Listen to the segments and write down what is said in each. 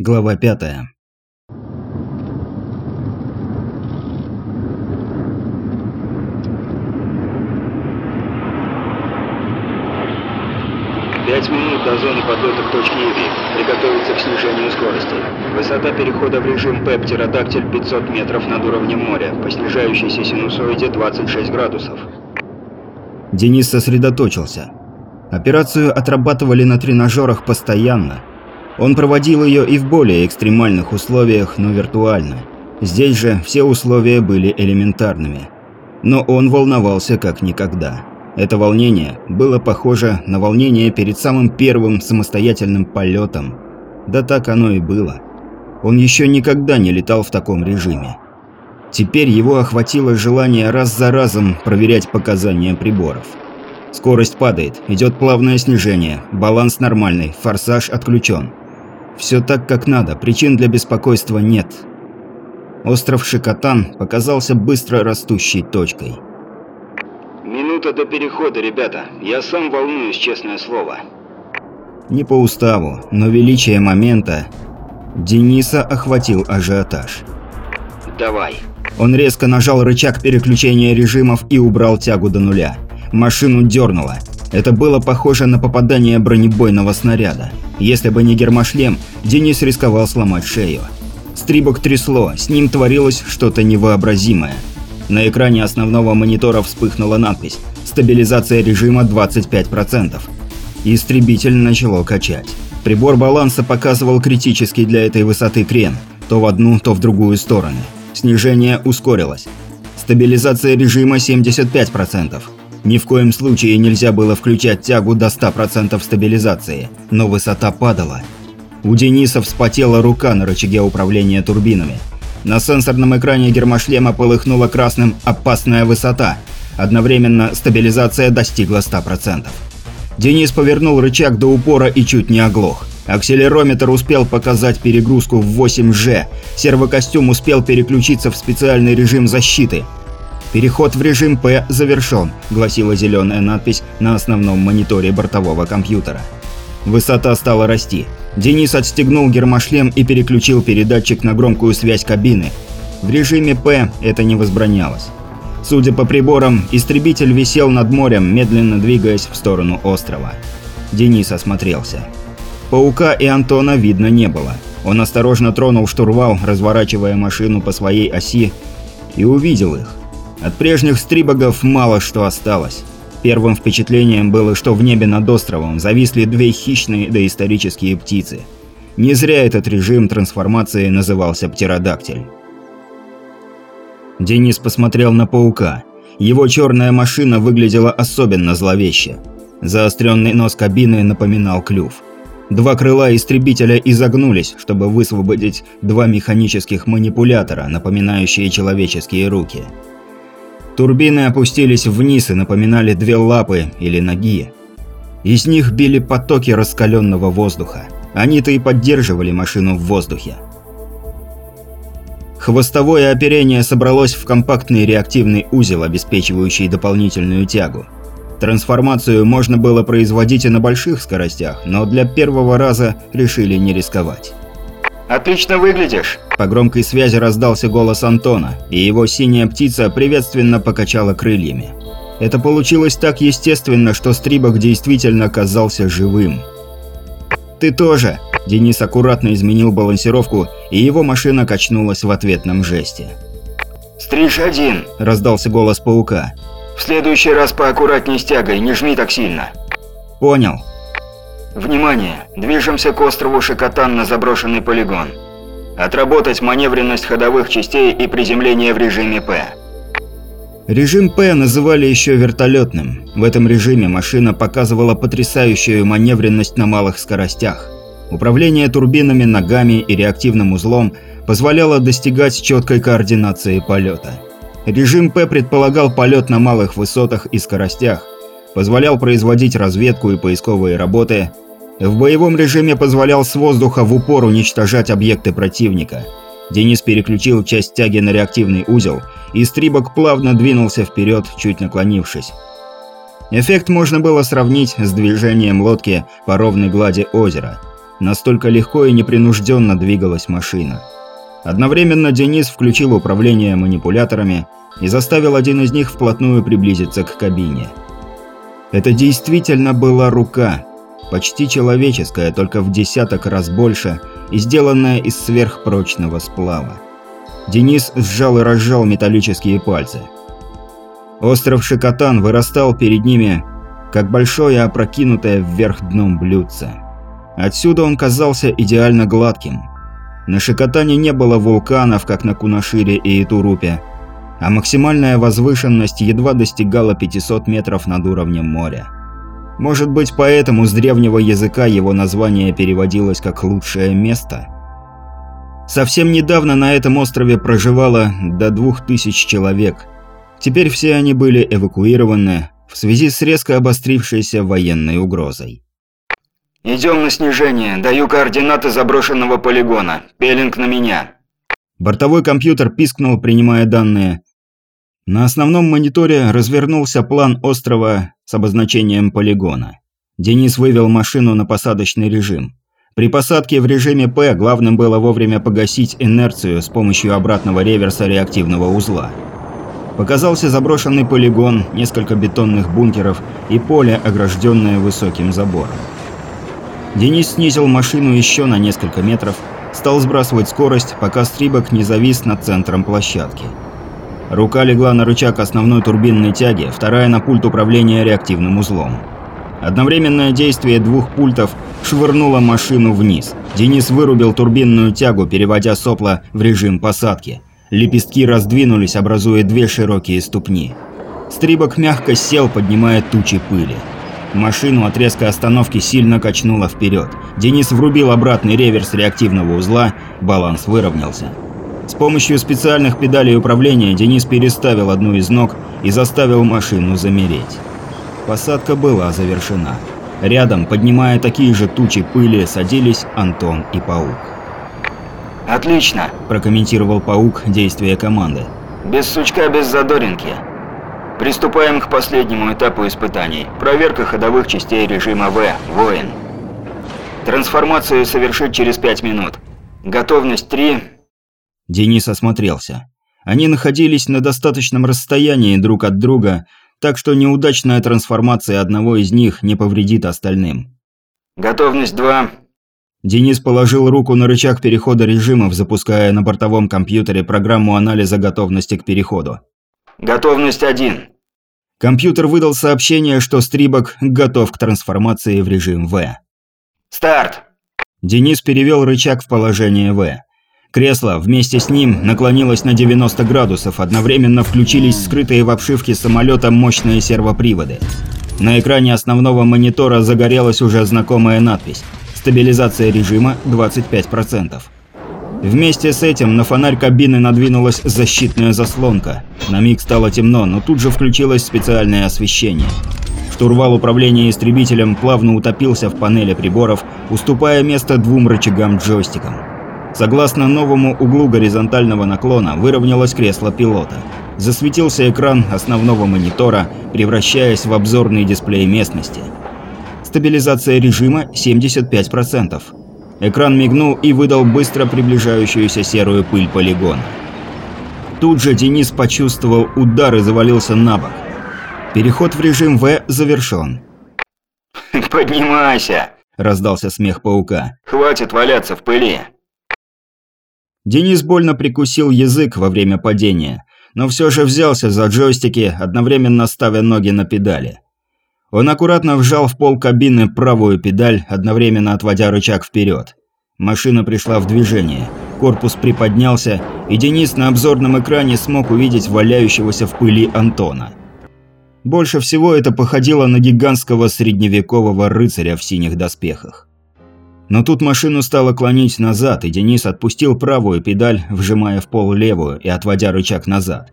Глава 5. Пять минут до зоны подлета к точке Иви. Приготовиться к снижению скорости. Высота перехода в режим ПЭП «Птеродактиль» 500 метров над уровнем моря. По снижающейся синусоиде 26 градусов. Денис сосредоточился. Операцию отрабатывали на тренажерах постоянно. Он проводил ее и в более экстремальных условиях, но виртуально. Здесь же все условия были элементарными. Но он волновался как никогда. Это волнение было похоже на волнение перед самым первым самостоятельным полетом. Да так оно и было. Он еще никогда не летал в таком режиме. Теперь его охватило желание раз за разом проверять показания приборов. Скорость падает, идет плавное снижение, баланс нормальный, форсаж отключен. Все так, как надо, причин для беспокойства нет. Остров Шикотан показался быстро растущей точкой. Минута до перехода, ребята. Я сам волнуюсь, честное слово. Не по уставу, но величие момента Дениса охватил ажиотаж. Давай. Он резко нажал рычаг переключения режимов и убрал тягу до нуля. Машину дернуло. Это было похоже на попадание бронебойного снаряда. Если бы не гермошлем, Денис рисковал сломать шею. Стрибок трясло, с ним творилось что-то невообразимое. На экране основного монитора вспыхнула надпись «Стабилизация режима 25%». Истребитель начало качать. Прибор баланса показывал критический для этой высоты крен, то в одну, то в другую сторону. Снижение ускорилось. Стабилизация режима 75%. Ни в коем случае нельзя было включать тягу до 100% стабилизации, но высота падала. У Дениса вспотела рука на рычаге управления турбинами. На сенсорном экране гермошлема полыхнула красным «Опасная высота». Одновременно стабилизация достигла 100%. Денис повернул рычаг до упора и чуть не оглох. Акселерометр успел показать перегрузку в 8G. Сервокостюм успел переключиться в специальный режим защиты. «Переход в режим П завершен», – гласила зеленая надпись на основном мониторе бортового компьютера. Высота стала расти. Денис отстегнул гермошлем и переключил передатчик на громкую связь кабины. В режиме П это не возбранялось. Судя по приборам, истребитель висел над морем, медленно двигаясь в сторону острова. Денис осмотрелся. Паука и Антона видно не было. Он осторожно тронул штурвал, разворачивая машину по своей оси, и увидел их. От прежних стрибогов мало что осталось. Первым впечатлением было, что в небе над островом зависли две хищные доисторические птицы. Не зря этот режим трансформации назывался птеродактиль. Денис посмотрел на паука. Его черная машина выглядела особенно зловеще. Заостренный нос кабины напоминал клюв. Два крыла истребителя изогнулись, чтобы высвободить два механических манипулятора, напоминающие человеческие руки. Турбины опустились вниз и напоминали две лапы или ноги. Из них били потоки раскаленного воздуха. Они-то и поддерживали машину в воздухе. Хвостовое оперение собралось в компактный реактивный узел, обеспечивающий дополнительную тягу. Трансформацию можно было производить и на больших скоростях, но для первого раза решили не рисковать. Отлично выглядишь. По громкой связи раздался голос Антона, и его синяя птица приветственно покачала крыльями. Это получилось так естественно, что Стрибок действительно казался живым. «Ты тоже!» Денис аккуратно изменил балансировку, и его машина качнулась в ответном жесте. «Стриж один!» – раздался голос паука. «В следующий раз поаккуратней с тягой, не жми так сильно!» «Понял!» «Внимание! Движемся к острову Шикотан на заброшенный полигон. Отработать маневренность ходовых частей и приземление в режиме П». Режим П называли еще вертолетным. В этом режиме машина показывала потрясающую маневренность на малых скоростях. Управление турбинами, ногами и реактивным узлом позволяло достигать четкой координации полета. Режим П предполагал полет на малых высотах и скоростях, позволял производить разведку и поисковые работы, в боевом режиме позволял с воздуха в упор уничтожать объекты противника. Денис переключил часть тяги на реактивный узел, и стрибок плавно двинулся вперед, чуть наклонившись. Эффект можно было сравнить с движением лодки по ровной глади озера. Настолько легко и непринужденно двигалась машина. Одновременно Денис включил управление манипуляторами и заставил один из них вплотную приблизиться к кабине. Это действительно была рука, почти человеческая, только в десяток раз больше и сделанная из сверхпрочного сплава. Денис сжал и разжал металлические пальцы. Остров Шикотан вырастал перед ними, как большое опрокинутое вверх дном блюдце. Отсюда он казался идеально гладким. На Шикотане не было вулканов, как на Кунашире и Итурупе, а максимальная возвышенность едва достигала 500 метров над уровнем моря. Может быть, поэтому с древнего языка его название переводилось как «лучшее место»? Совсем недавно на этом острове проживало до двух тысяч человек. Теперь все они были эвакуированы в связи с резко обострившейся военной угрозой. «Идем на снижение. Даю координаты заброшенного полигона. Пелинг на меня». Бортовой компьютер пискнул, принимая данные. На основном мониторе развернулся план острова с обозначением полигона. Денис вывел машину на посадочный режим. При посадке в режиме П главным было вовремя погасить инерцию с помощью обратного реверса реактивного узла. Показался заброшенный полигон, несколько бетонных бункеров и поле, огражденное высоким забором. Денис снизил машину еще на несколько метров, стал сбрасывать скорость, пока стрибок не завис над центром площадки. Рука легла на рычаг основной турбинной тяги, вторая на пульт управления реактивным узлом. Одновременное действие двух пультов швырнуло машину вниз. Денис вырубил турбинную тягу, переводя сопла в режим посадки. Лепестки раздвинулись, образуя две широкие ступни. Стрибок мягко сел, поднимая тучи пыли. Машину от резкой остановки сильно качнуло вперед. Денис врубил обратный реверс реактивного узла, баланс выровнялся. С помощью специальных педалей управления Денис переставил одну из ног и заставил машину замереть. Посадка была завершена. Рядом, поднимая такие же тучи пыли, садились Антон и Паук. «Отлично», – прокомментировал Паук действия команды. «Без сучка, без задоринки. Приступаем к последнему этапу испытаний. Проверка ходовых частей режима В. Воин. Трансформацию совершить через 5 минут. Готовность 3, Денис осмотрелся. Они находились на достаточном расстоянии друг от друга, так что неудачная трансформация одного из них не повредит остальным. «Готовность 2». Денис положил руку на рычаг перехода режимов, запуская на бортовом компьютере программу анализа готовности к переходу. «Готовность 1». Компьютер выдал сообщение, что Стрибок готов к трансформации в режим В. «Старт!» Денис перевел рычаг в положение В. Кресло вместе с ним наклонилось на 90 градусов, одновременно включились скрытые в обшивке самолета мощные сервоприводы. На экране основного монитора загорелась уже знакомая надпись «Стабилизация режима 25%». Вместе с этим на фонарь кабины надвинулась защитная заслонка. На миг стало темно, но тут же включилось специальное освещение. Штурвал управления истребителем плавно утопился в панели приборов, уступая место двум рычагам-джойстикам. Согласно новому углу горизонтального наклона выровнялось кресло пилота. Засветился экран основного монитора, превращаясь в обзорный дисплей местности. Стабилизация режима 75%. Экран мигнул и выдал быстро приближающуюся серую пыль полигона. Тут же Денис почувствовал удар и завалился на бок. Переход в режим В завершен. «Поднимайся!» – раздался смех паука. «Хватит валяться в пыли!» Денис больно прикусил язык во время падения, но все же взялся за джойстики, одновременно ставя ноги на педали. Он аккуратно вжал в пол кабины правую педаль, одновременно отводя рычаг вперед. Машина пришла в движение. Корпус приподнялся, и Денис на обзорном экране смог увидеть валяющегося в пыли Антона. Больше всего это походило на гигантского средневекового рыцаря в синих доспехах. Но тут машину стало клонить назад, и Денис отпустил правую педаль, вжимая в пол левую и отводя рычаг назад.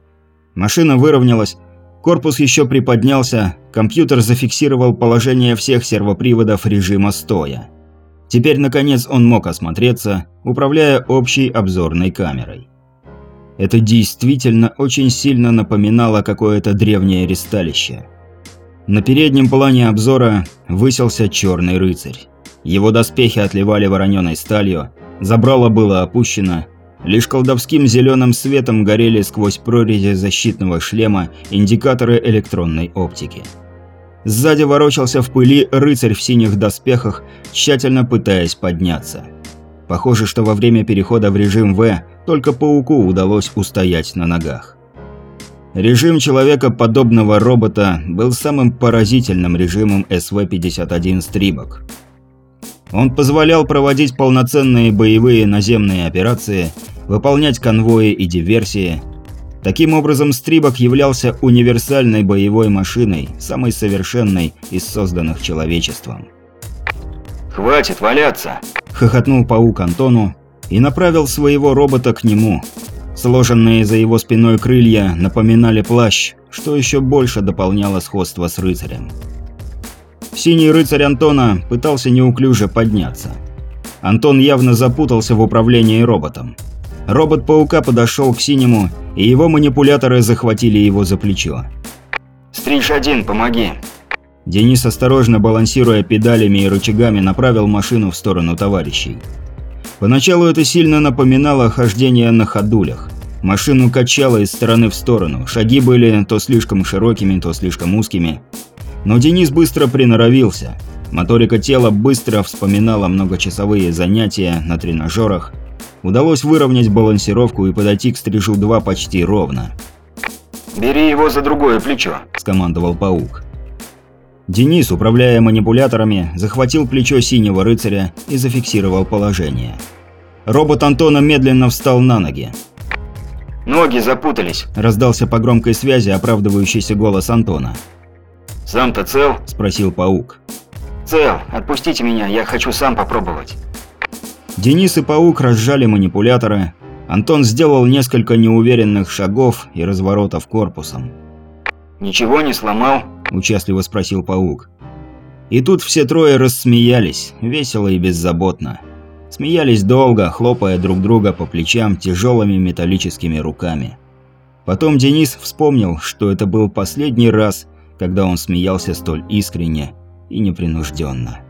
Машина выровнялась, корпус еще приподнялся, компьютер зафиксировал положение всех сервоприводов режима стоя. Теперь, наконец, он мог осмотреться, управляя общей обзорной камерой. Это действительно очень сильно напоминало какое-то древнее ресталище. На переднем плане обзора высился черный рыцарь. Его доспехи отливали вороненой сталью, забрало было опущено, лишь колдовским зеленым светом горели сквозь прорези защитного шлема индикаторы электронной оптики. Сзади ворочался в пыли рыцарь в синих доспехах, тщательно пытаясь подняться. Похоже, что во время перехода в режим В только пауку удалось устоять на ногах. Режим человека подобного робота был самым поразительным режимом СВ-51 «Стрибок». Он позволял проводить полноценные боевые наземные операции, выполнять конвои и диверсии. Таким образом, Стрибок являлся универсальной боевой машиной, самой совершенной из созданных человечеством. «Хватит валяться!» – хохотнул паук Антону и направил своего робота к нему. Сложенные за его спиной крылья напоминали плащ, что еще больше дополняло сходство с рыцарем. Синий рыцарь Антона пытался неуклюже подняться. Антон явно запутался в управлении роботом. Робот-паука подошел к синему, и его манипуляторы захватили его за плечо. «Стриж-1, помоги!» Денис, осторожно балансируя педалями и рычагами, направил машину в сторону товарищей. Поначалу это сильно напоминало хождение на ходулях. Машину качало из стороны в сторону, шаги были то слишком широкими, то слишком узкими. Но Денис быстро приноровился. Моторика тела быстро вспоминала многочасовые занятия на тренажерах. Удалось выровнять балансировку и подойти к стрижу-2 почти ровно. «Бери его за другое плечо», – скомандовал паук. Денис, управляя манипуляторами, захватил плечо синего рыцаря и зафиксировал положение. Робот Антона медленно встал на ноги. «Ноги запутались», – раздался по громкой связи оправдывающийся голос Антона. «Сам-то цел?» – спросил паук. «Цел. Отпустите меня, я хочу сам попробовать». Денис и паук разжали манипуляторы. Антон сделал несколько неуверенных шагов и разворотов корпусом. «Ничего не сломал?» – участливо спросил паук. И тут все трое рассмеялись, весело и беззаботно. Смеялись долго, хлопая друг друга по плечам тяжелыми металлическими руками. Потом Денис вспомнил, что это был последний раз, когда он смеялся столь искренне и непринужденно.